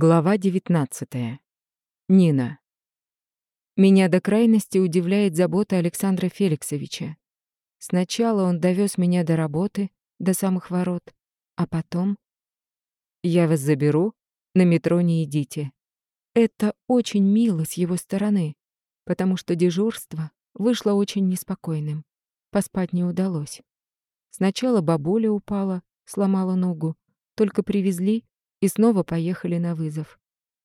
Глава 19. Нина. Меня до крайности удивляет забота Александра Феликсовича. Сначала он довез меня до работы, до самых ворот, а потом... «Я вас заберу, на метро не идите». Это очень мило с его стороны, потому что дежурство вышло очень неспокойным. Поспать не удалось. Сначала бабуля упала, сломала ногу, только привезли и снова поехали на вызов.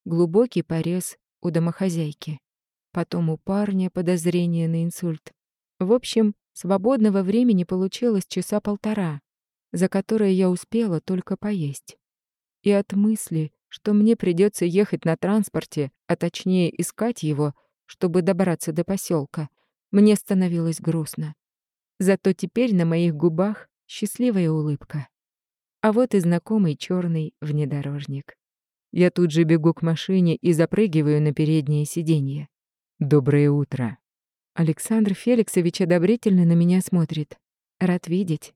Глубокий порез у домохозяйки. Потом у парня подозрение на инсульт. В общем, свободного времени получилось часа полтора, за которые я успела только поесть. И от мысли, что мне придется ехать на транспорте, а точнее искать его, чтобы добраться до поселка, мне становилось грустно. Зато теперь на моих губах счастливая улыбка. А вот и знакомый черный внедорожник. Я тут же бегу к машине и запрыгиваю на переднее сиденье. «Доброе утро». Александр Феликсович одобрительно на меня смотрит. Рад видеть.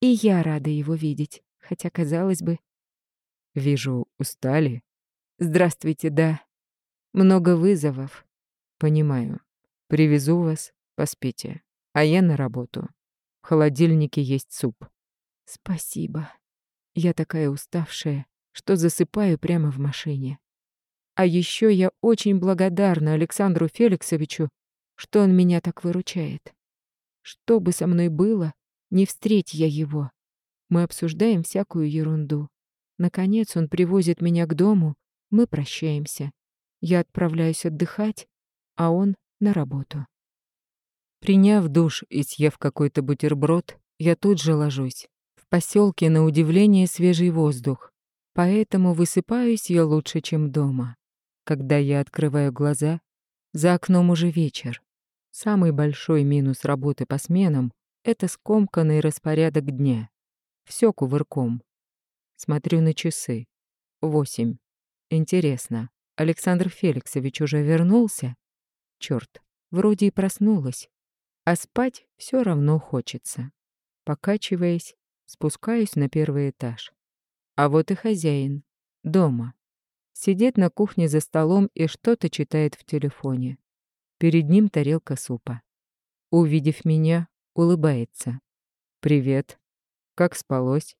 И я рада его видеть, хотя, казалось бы... «Вижу, устали?» «Здравствуйте, да. Много вызовов». «Понимаю. Привезу вас, поспите. А я на работу. В холодильнике есть суп». «Спасибо». Я такая уставшая, что засыпаю прямо в машине. А еще я очень благодарна Александру Феликсовичу, что он меня так выручает. Что бы со мной было, не встреть я его. Мы обсуждаем всякую ерунду. Наконец он привозит меня к дому, мы прощаемся. Я отправляюсь отдыхать, а он на работу. Приняв душ и съев какой-то бутерброд, я тут же ложусь поселке на удивление свежий воздух, поэтому высыпаюсь я лучше, чем дома. Когда я открываю глаза, за окном уже вечер. Самый большой минус работы по сменам — это скомканный распорядок дня. Все кувырком. Смотрю на часы. Восемь. Интересно, Александр Феликсович уже вернулся? Черт, вроде и проснулась. А спать все равно хочется. Покачиваясь, Спускаюсь на первый этаж. А вот и хозяин. Дома. Сидит на кухне за столом и что-то читает в телефоне. Перед ним тарелка супа. Увидев меня, улыбается. «Привет. Как спалось?»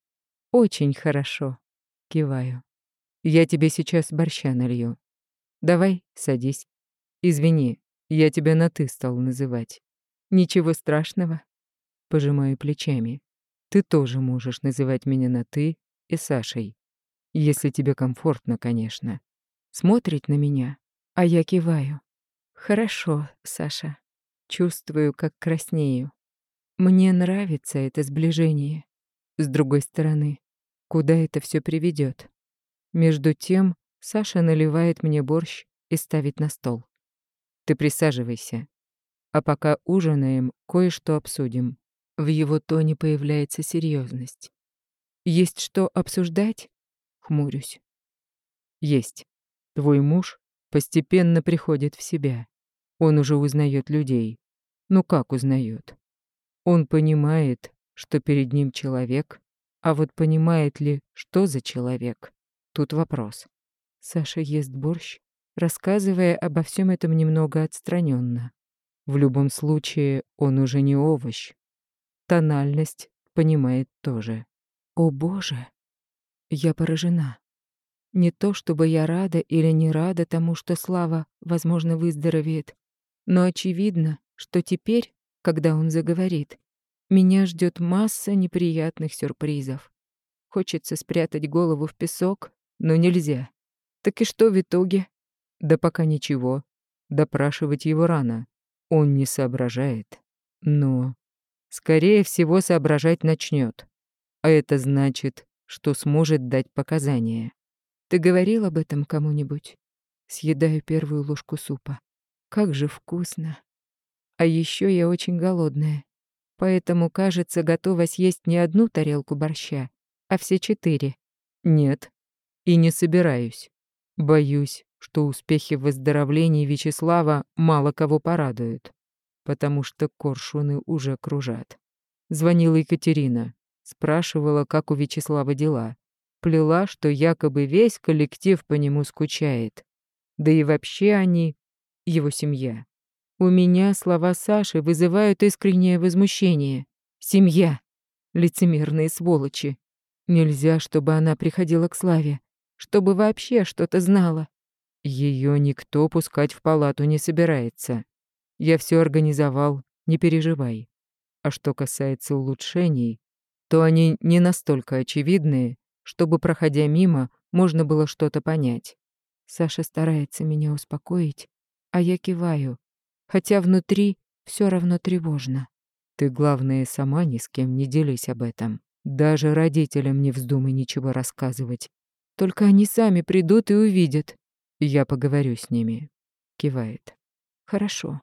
«Очень хорошо». Киваю. «Я тебе сейчас борща налью. Давай, садись. Извини, я тебя на «ты» стал называть. Ничего страшного». Пожимаю плечами. Ты тоже можешь называть меня на «ты» и Сашей. Если тебе комфортно, конечно. Смотрит на меня, а я киваю. Хорошо, Саша. Чувствую, как краснею. Мне нравится это сближение. С другой стороны, куда это все приведет? Между тем, Саша наливает мне борщ и ставит на стол. Ты присаживайся. А пока ужинаем, кое-что обсудим. В его тоне появляется серьезность. «Есть что обсуждать?» — хмурюсь. «Есть. Твой муж постепенно приходит в себя. Он уже узнает людей. Ну как узнает? Он понимает, что перед ним человек, а вот понимает ли, что за человек? Тут вопрос. Саша ест борщ, рассказывая обо всем этом немного отстраненно. В любом случае, он уже не овощ, тональность понимает тоже. О боже, я поражена. Не то чтобы я рада или не рада тому, что Слава, возможно, выздоровеет, но очевидно, что теперь, когда он заговорит, меня ждет масса неприятных сюрпризов. Хочется спрятать голову в песок, но нельзя. Так и что в итоге? Да пока ничего. Допрашивать его рано. Он не соображает. Но скорее всего, соображать начнет. А это значит, что сможет дать показания. Ты говорил об этом кому-нибудь? Съедаю первую ложку супа. Как же вкусно. А еще я очень голодная. Поэтому, кажется, готова съесть не одну тарелку борща, а все четыре. Нет. И не собираюсь. Боюсь, что успехи в выздоровлении Вячеслава мало кого порадуют потому что коршуны уже кружат. Звонила Екатерина, спрашивала, как у Вячеслава дела. Плела, что якобы весь коллектив по нему скучает. Да и вообще они — его семья. У меня слова Саши вызывают искреннее возмущение. Семья. Лицемерные сволочи. Нельзя, чтобы она приходила к Славе. Чтобы вообще что-то знала. Ее никто пускать в палату не собирается. Я все организовал, не переживай. А что касается улучшений, то они не настолько очевидные, чтобы, проходя мимо, можно было что-то понять. Саша старается меня успокоить, а я киваю, хотя внутри все равно тревожно. Ты, главное, сама ни с кем не делись об этом. Даже родителям не вздумай ничего рассказывать. Только они сами придут и увидят. Я поговорю с ними. Кивает. Хорошо.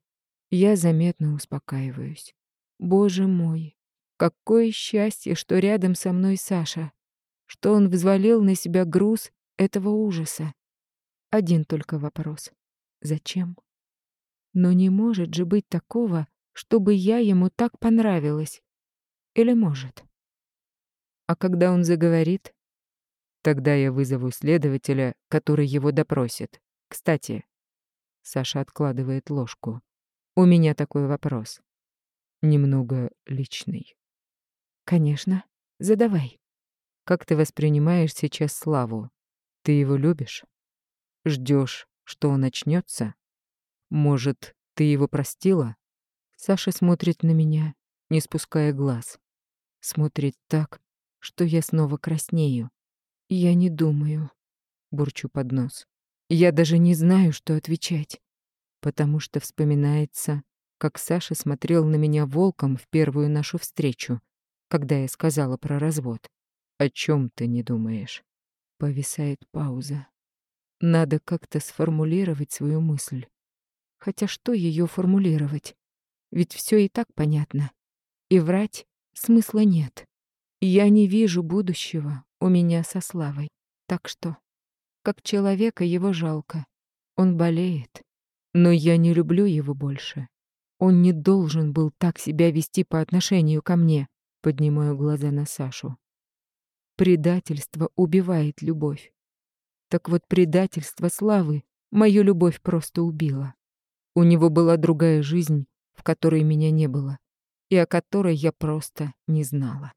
Я заметно успокаиваюсь. Боже мой, какое счастье, что рядом со мной Саша, что он взвалил на себя груз этого ужаса. Один только вопрос. Зачем? Но не может же быть такого, чтобы я ему так понравилась. Или может? А когда он заговорит, тогда я вызову следователя, который его допросит. Кстати, Саша откладывает ложку. У меня такой вопрос. Немного личный. Конечно, задавай. Как ты воспринимаешь сейчас Славу? Ты его любишь? Ждешь, что он очнется? Может, ты его простила? Саша смотрит на меня, не спуская глаз. Смотрит так, что я снова краснею. Я не думаю, бурчу под нос. Я даже не знаю, что отвечать, потому что вспоминается, как Саша смотрел на меня волком в первую нашу встречу, когда я сказала про развод. О чем ты не думаешь? Повисает пауза. Надо как-то сформулировать свою мысль. Хотя что ее формулировать? Ведь все и так понятно. И врать смысла нет. Я не вижу будущего у меня со Славой. Так что, как человека его жалко. Он болеет. Но я не люблю его больше. Он не должен был так себя вести по отношению ко мне. Поднимаю глаза на Сашу. Предательство убивает любовь. Так вот, предательство Славы мою любовь просто убило. У него была другая жизнь, в которой меня не было, и о которой я просто не знала.